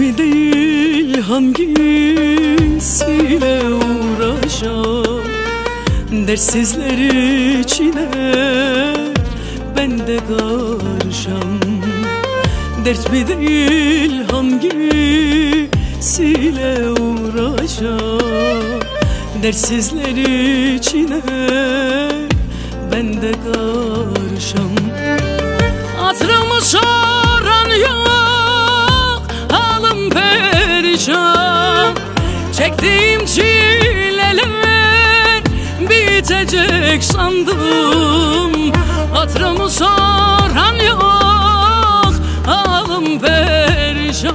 Mi değil hangisiyle uğraşam? Dersizler içine ben de karışam. Dert mi değil hangisiyle uğraşam? Dersizler içine ben de karışam. Hatırımı Çektiğim çileler Bitecek sandım. Hatırımı soran yok Halim perişan.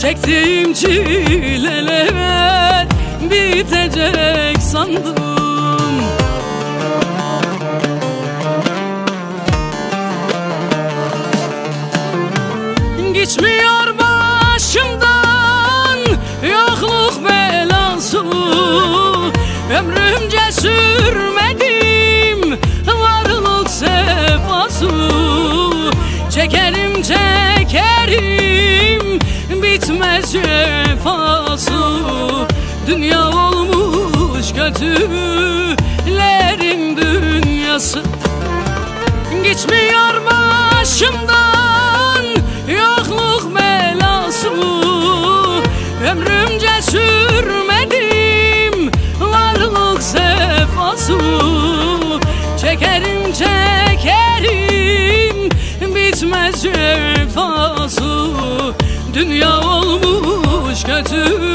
Çektiğim çileler Bitecek sandım kötülerin dünyası. Geçmiyor başımdan yokluk belası Ömrümce sürmedim varlık sefası Çekerim çekerim bitmez cefası Dünya olmuş kötülerin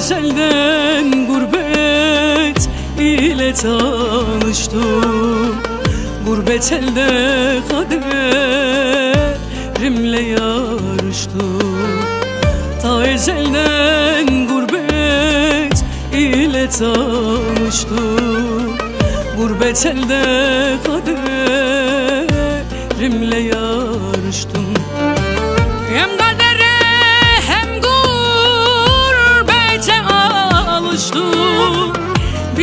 ezelden gurbet ile tanıştım. Gurbet elde kaderimle yarıştım. Ta ezelden gurbet ile tanıştım. Gurbet elde kaderimle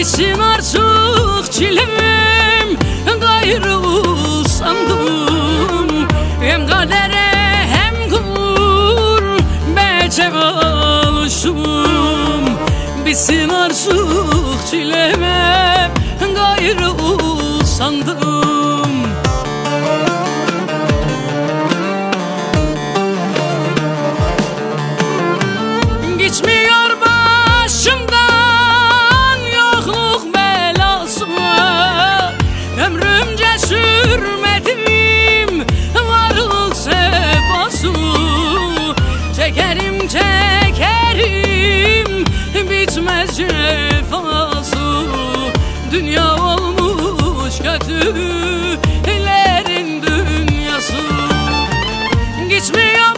Bitsin artık çilem gayrı sandım Hem kadere hem gurbete alıştım Bitsin artık çileme gayrı sandım Çekerim çekerim. Bitmez cefası Dünya olmuş kötülerin dünyası. Geçmiyor